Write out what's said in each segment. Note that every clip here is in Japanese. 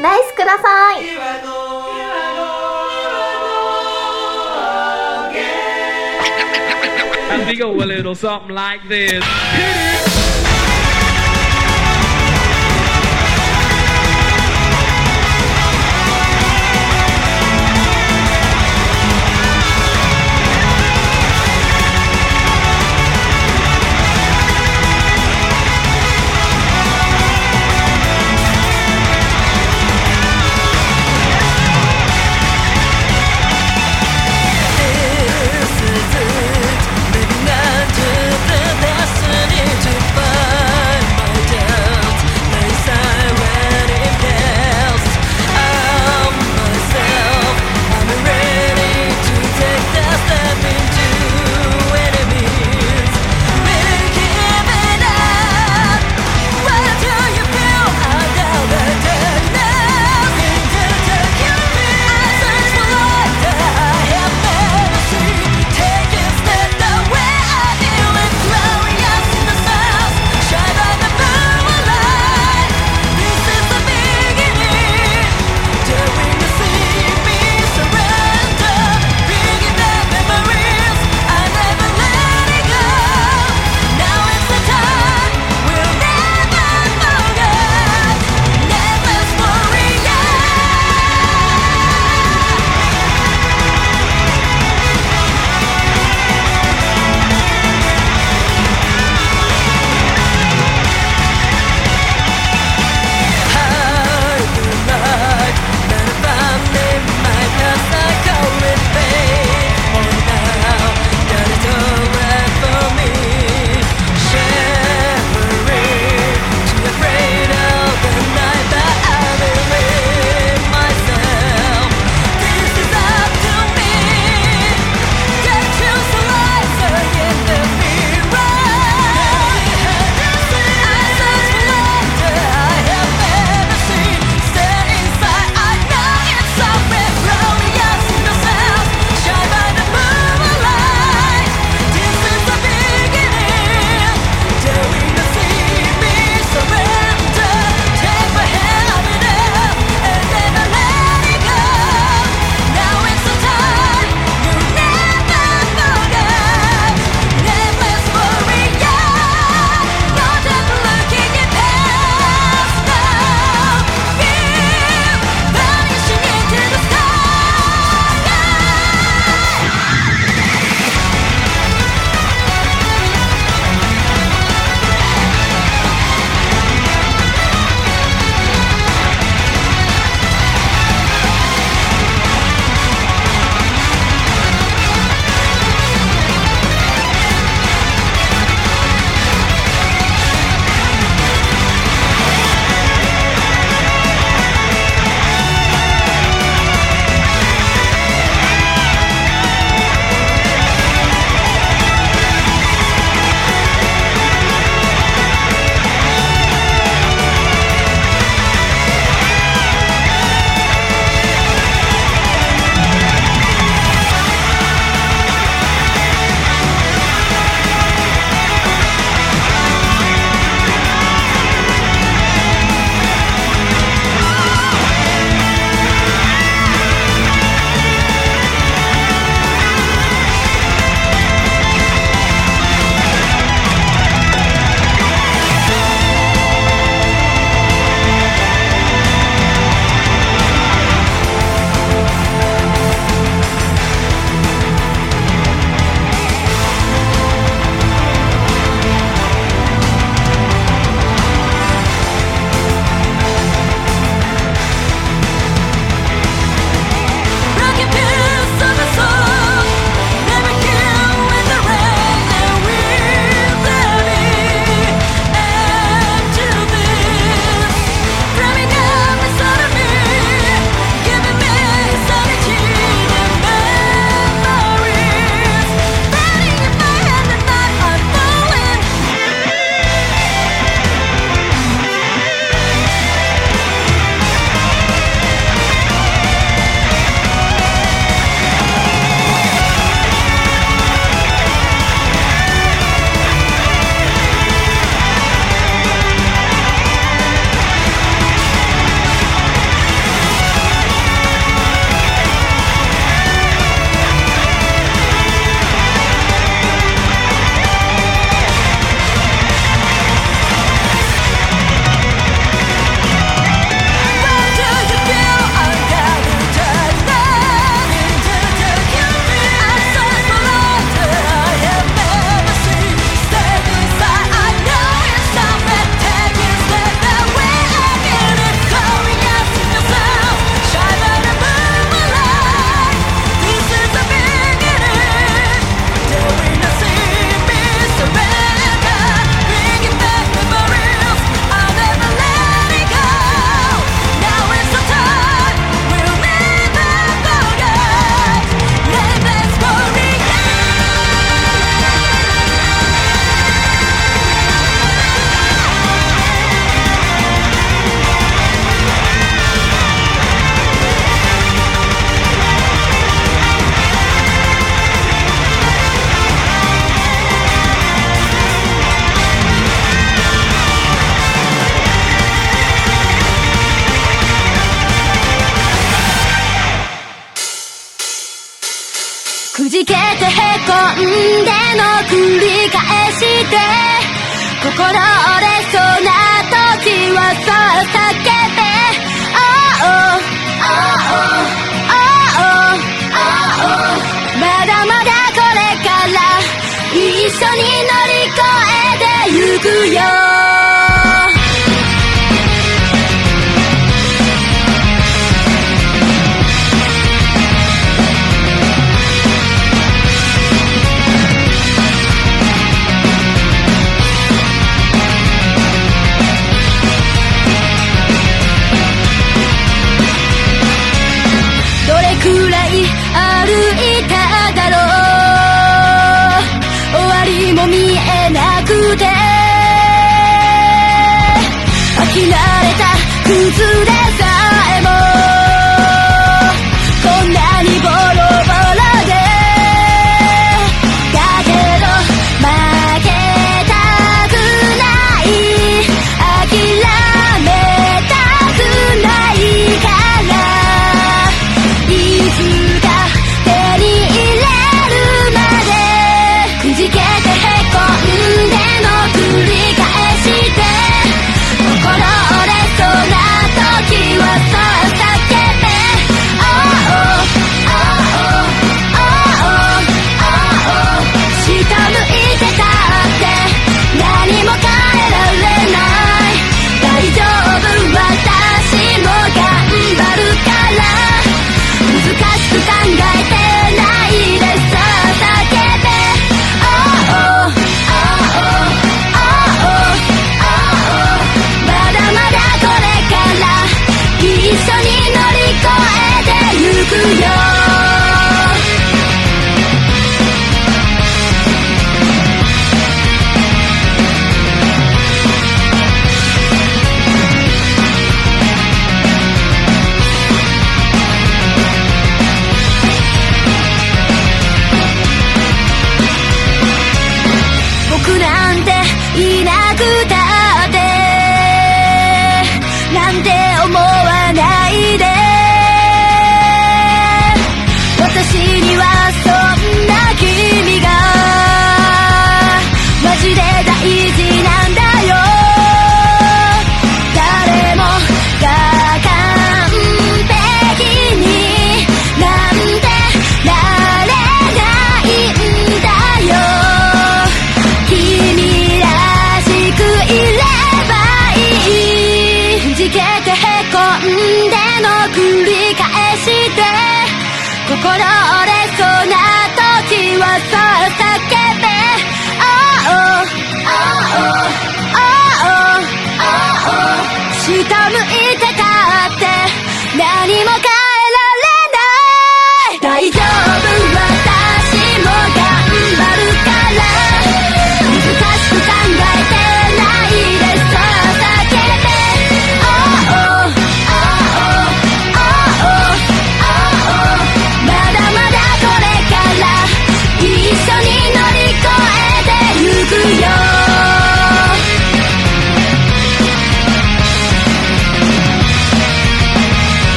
ナイスください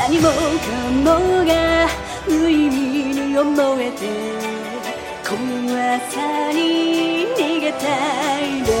何もかもが無意味に思えてこの朝に逃げたい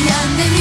々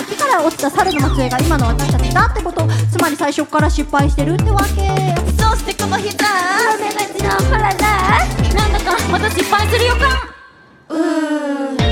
は木から落ちた猿の末裔が今の私たちだってことつまり最初から失敗してるってわけ。そしてこの日だ俺たちのパラダなんだかまた失敗する予感。うー。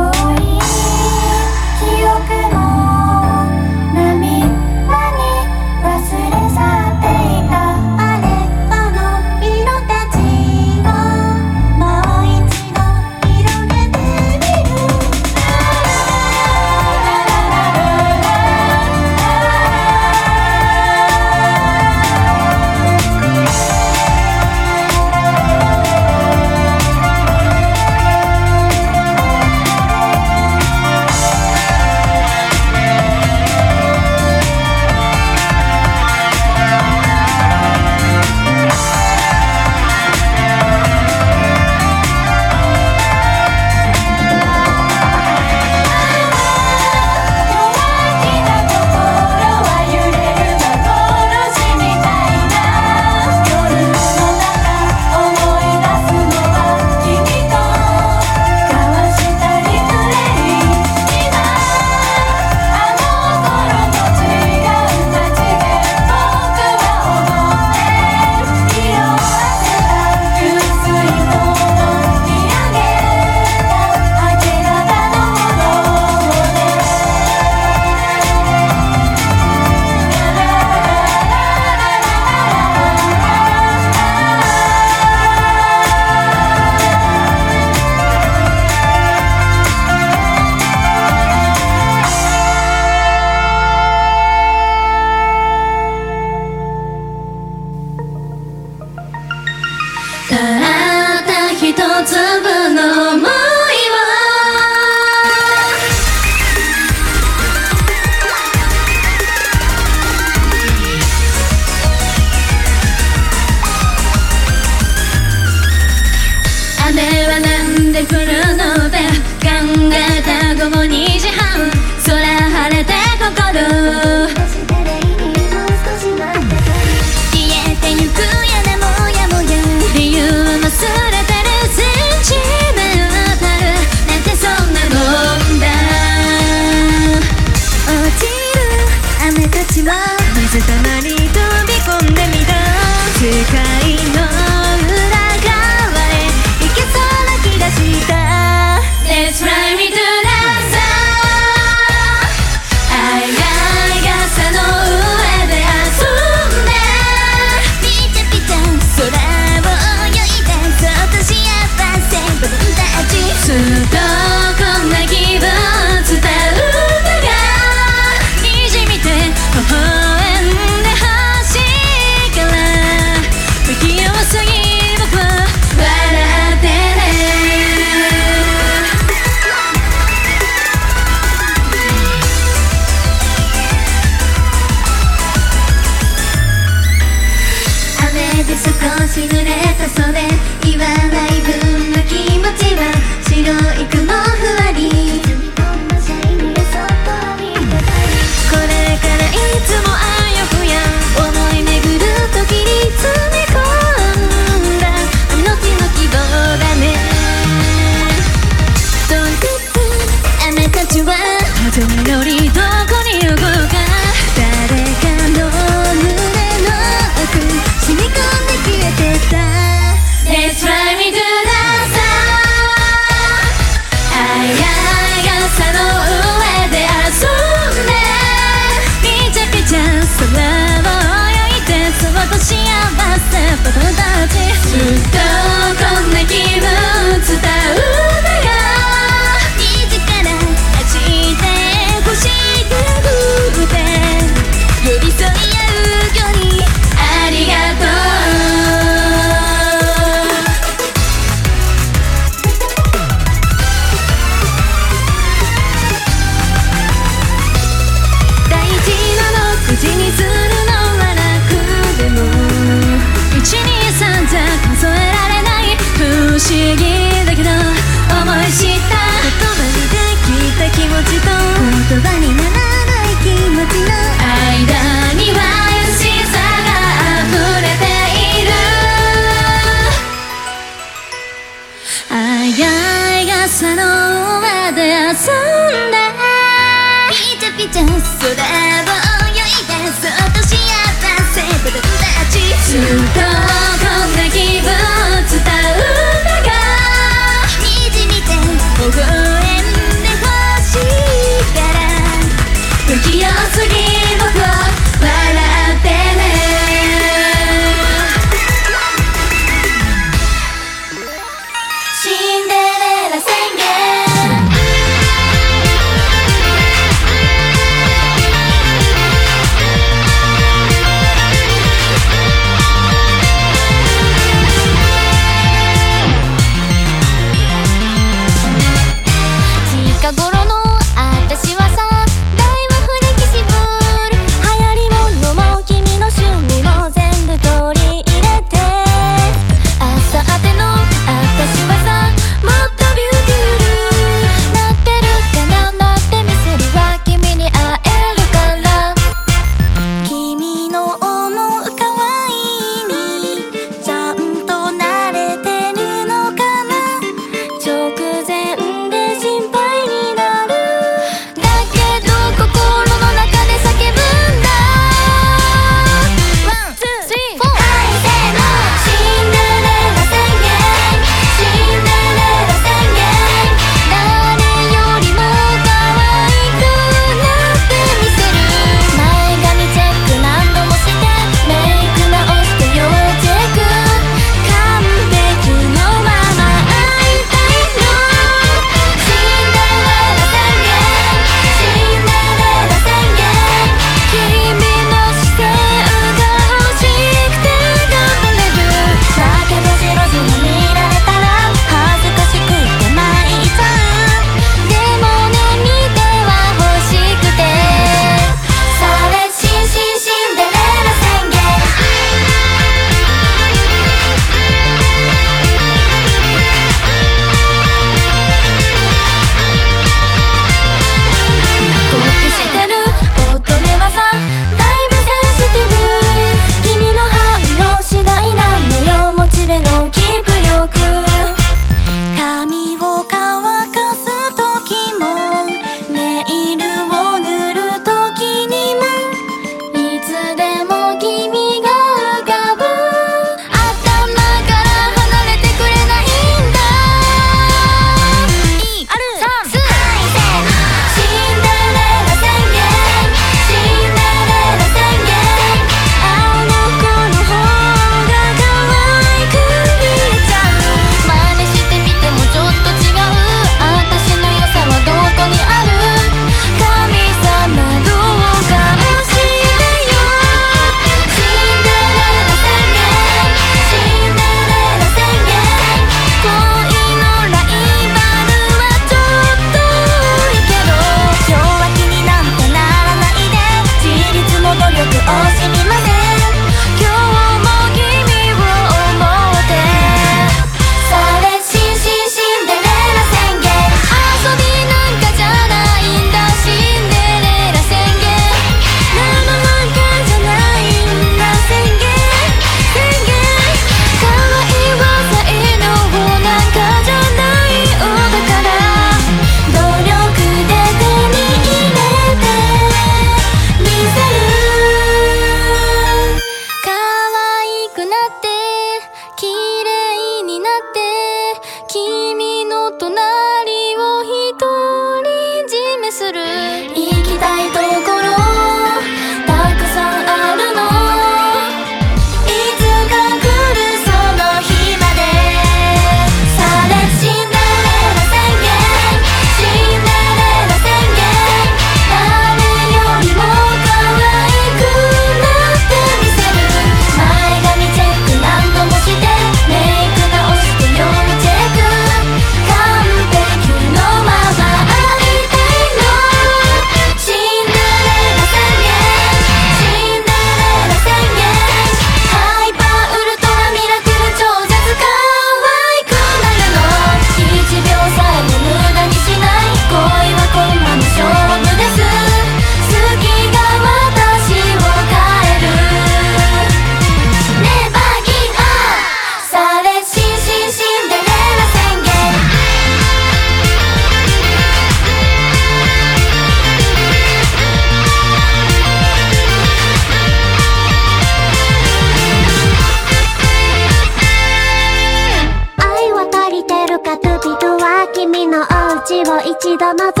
一度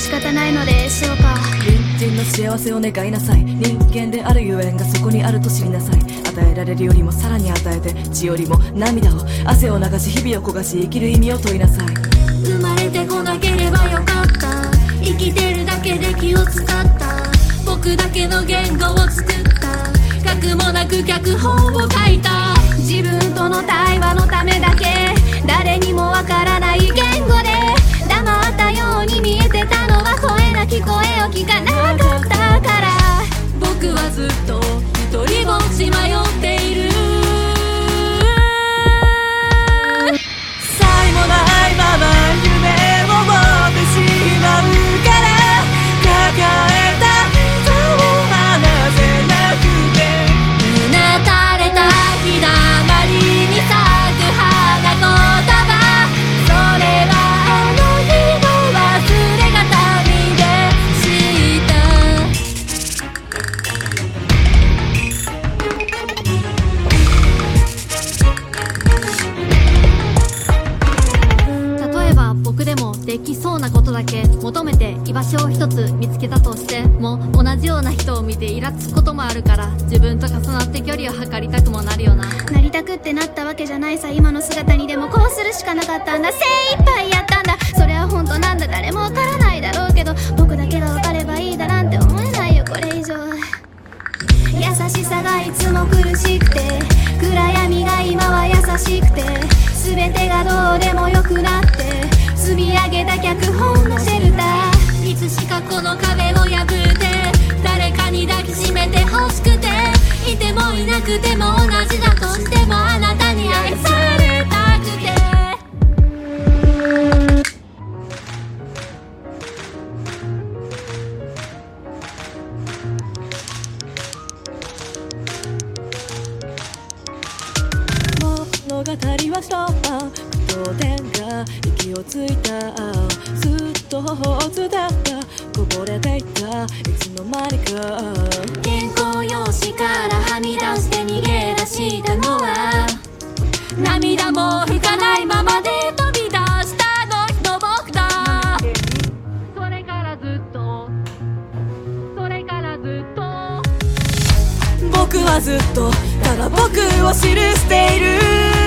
仕方ないのでしょうか。隣人の幸せを願いなさい。人間であるゆえんがそこにあると知りなさい。与えられるよりもさらに与えて血よりも涙を汗を流し日々を焦がし生きる意味を問いなさい。生まれてこなければよかった。生きてるだけで気を使った。僕だけの言語を作った。書くもなく脚本を書いた。自分との対話のためだけ。誰にもわからない言語であったように見えてたのは声なき声を聞かなかったから。僕はずっと一人ぼっち迷っている。求めて居場所を一つ見つけたとしても同じような人を見てイラつくこともあるから自分と重なって距離を測りたくもなるよな。なりたくってなったわけじゃないさ今の姿にでもこうするしかなかったんだ。精一杯やったんだ。それは本当なんだ。誰もわからないだろうけど僕だけがわかればいいだなんて思えないよこれ以上優しさがいつも苦しくて暗闇が今は優しくて全てがどうでもよくなって積み上げた脚本のシェルター。つしかこの壁を破って誰かに抱きしめて欲しくていてもいなくても同じだとしてもあなたに愛されたくて。物語はそう句読点が息をついた。と頬を伝ったこぼれていたいつの間にか原稿用紙からはみ出して逃げ出したのは涙も拭かないままで飛び出したの日の僕だそれからずっとそれからずっと僕はずっとただ僕を記している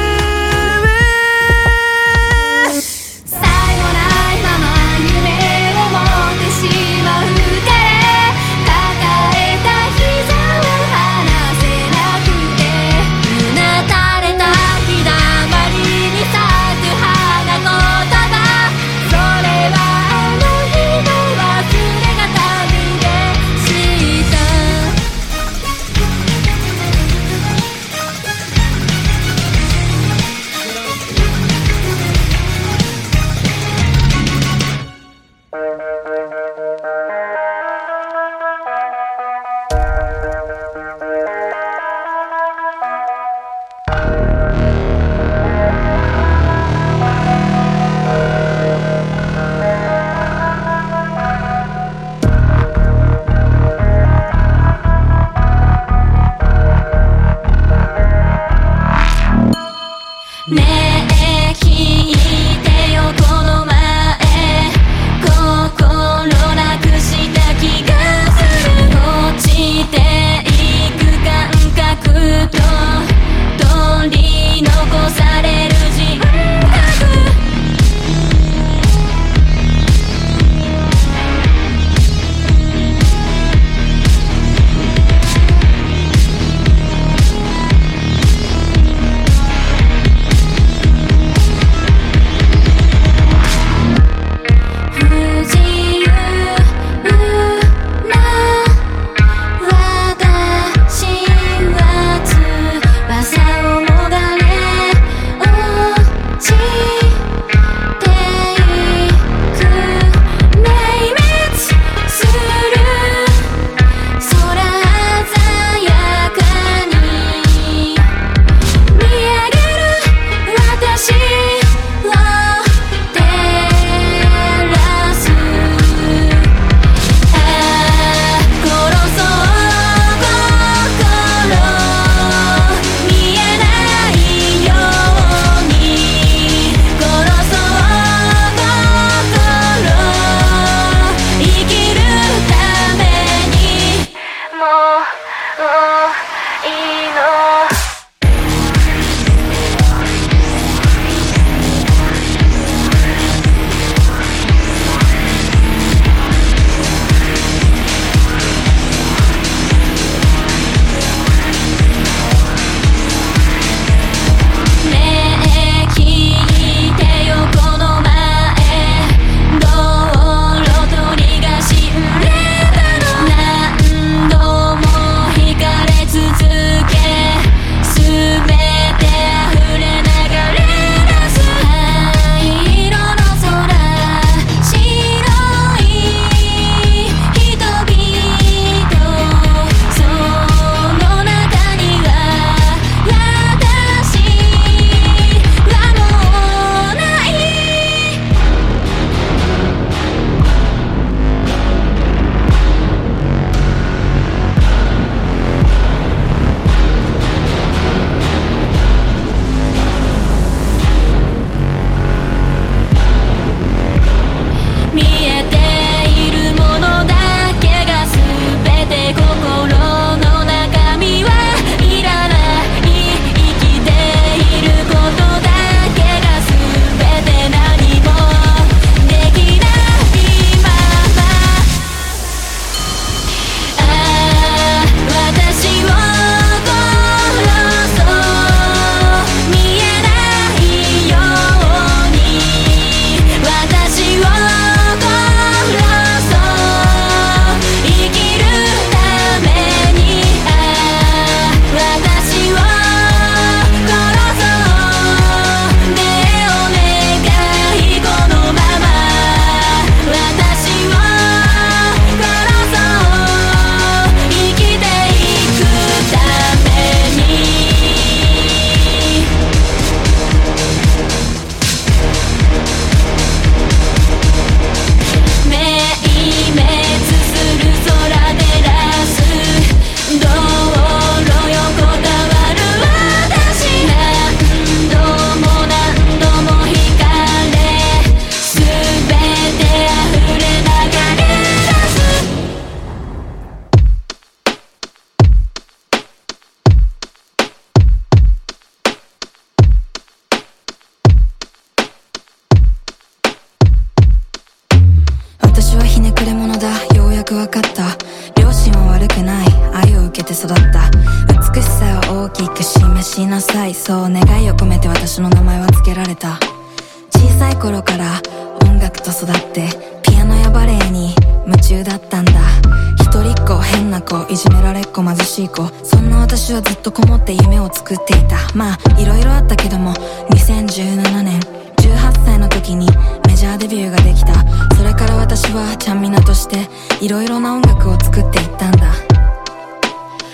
変な子いじめられっ子貧しい子。そんな私はずっとこもって夢を作っていた。まあいろいろあったけども2017年18歳の時にメジャーデビューができた。それから私はちゃんみなとしていろいろな音楽を作っていったんだ。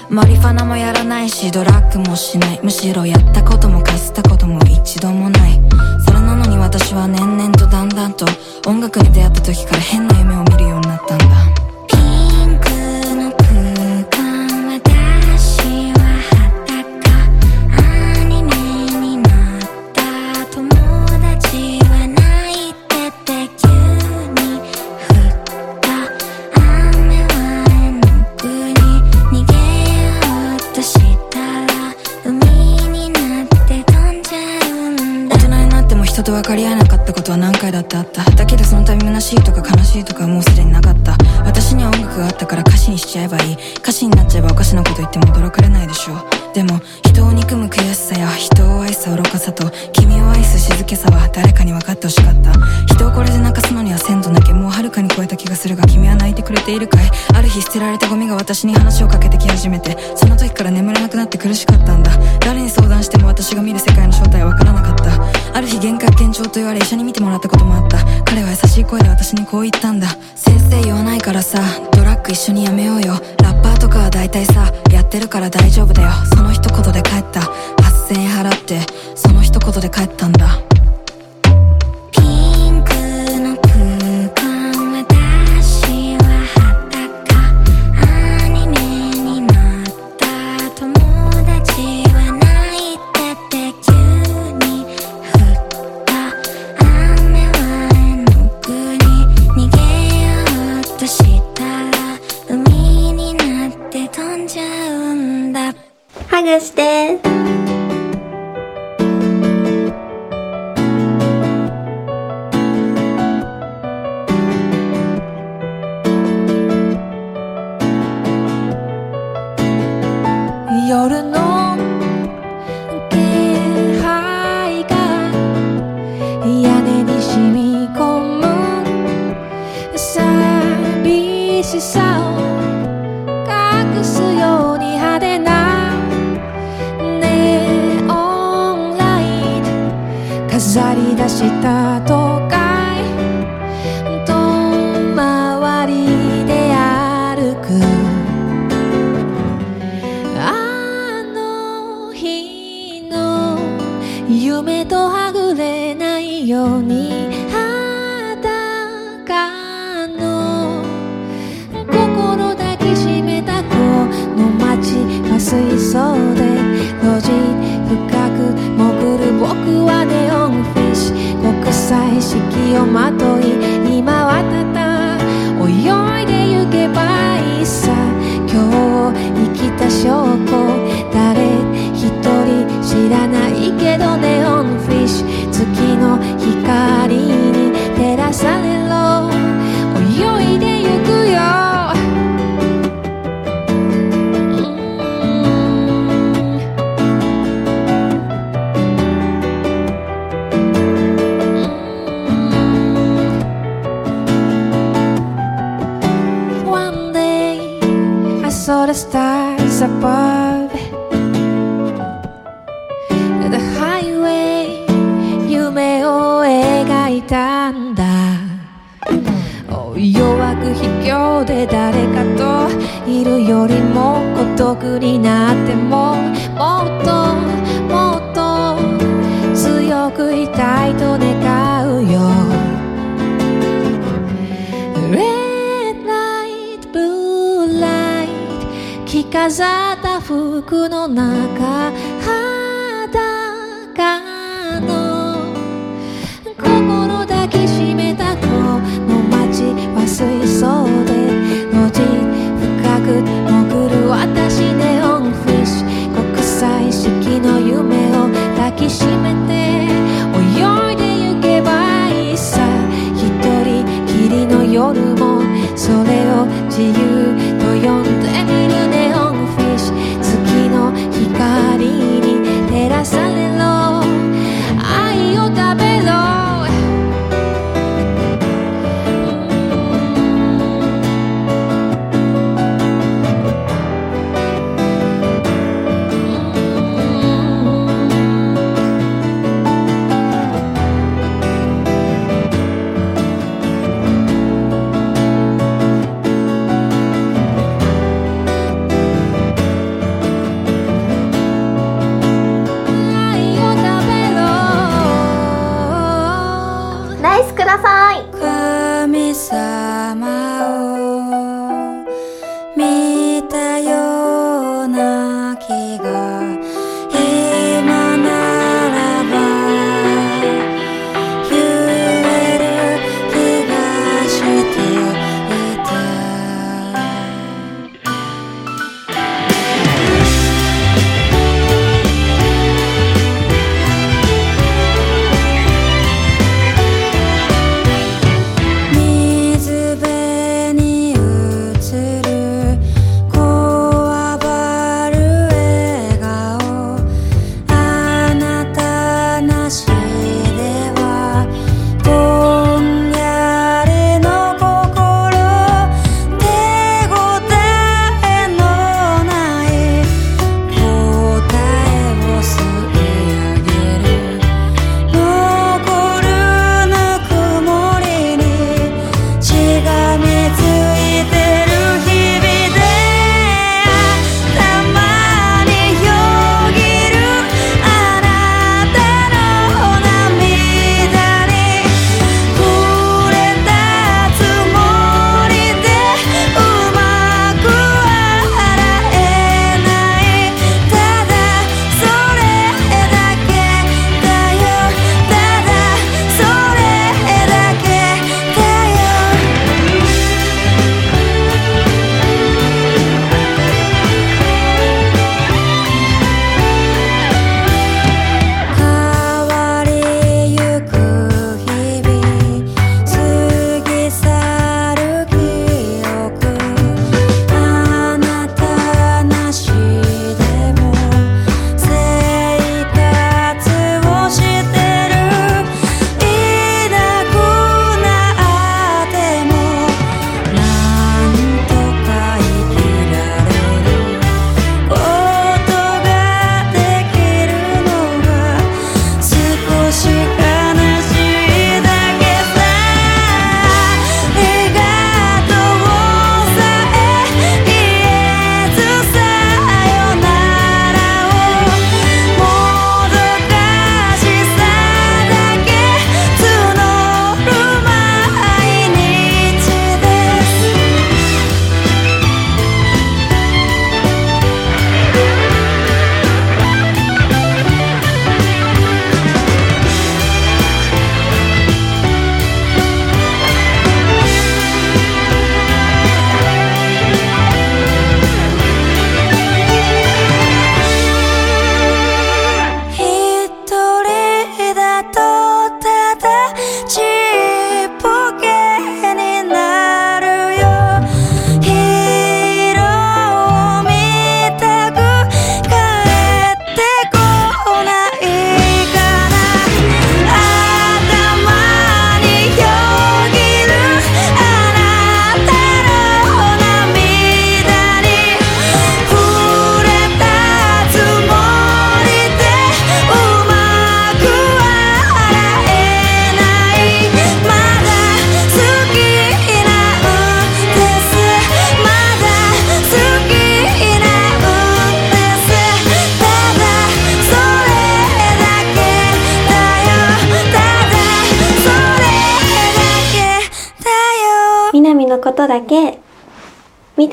マリファナもやらないしドラッグもしない。むしろやったこともかすったことも一度もない。それなのに私は年々とだんだんと音楽に出会った時から変な夢を見るようになったんだ。ことは何回だってあった。だけどその度虚しいとか悲しいとかもうすでになかった。私には音楽があったから歌詞にしちゃえばいい。歌詞になっちゃえばおかしなこと言っても驚かれないでしょう。でも人を憎む悔しさや人を愛す愚かさと君を愛す静けさは誰かに分かってほしかった。人をこれで泣かすのには鮮度だけもうはるかに超えた気がするが君は泣いてくれているかい。ある日捨てられたゴミが私に話をかけてき始めてその時から眠れなくなって苦しかったんだ。誰に相談しても私が見る世界の正体は分からなかった。ある日幻覚幻聴と言われ医者に見てもらったこともあった。彼は優しい声で私にこう言ったんだ。先生言わないからさドラッグ一緒にやめようよ。ラッパーとかは大体さやってるから大丈夫だよ。その一言で帰った。8000円払ってその一言で帰ったんだ。飾った服の中裸の心抱きしめたこの街は水槽で路地深く潜る私ネオンフィッシュ国際式の夢を抱きしめて泳いで行けばいいさ。一人きりの夜もそれを自由こと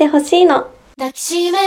ほしいの。抱きしめ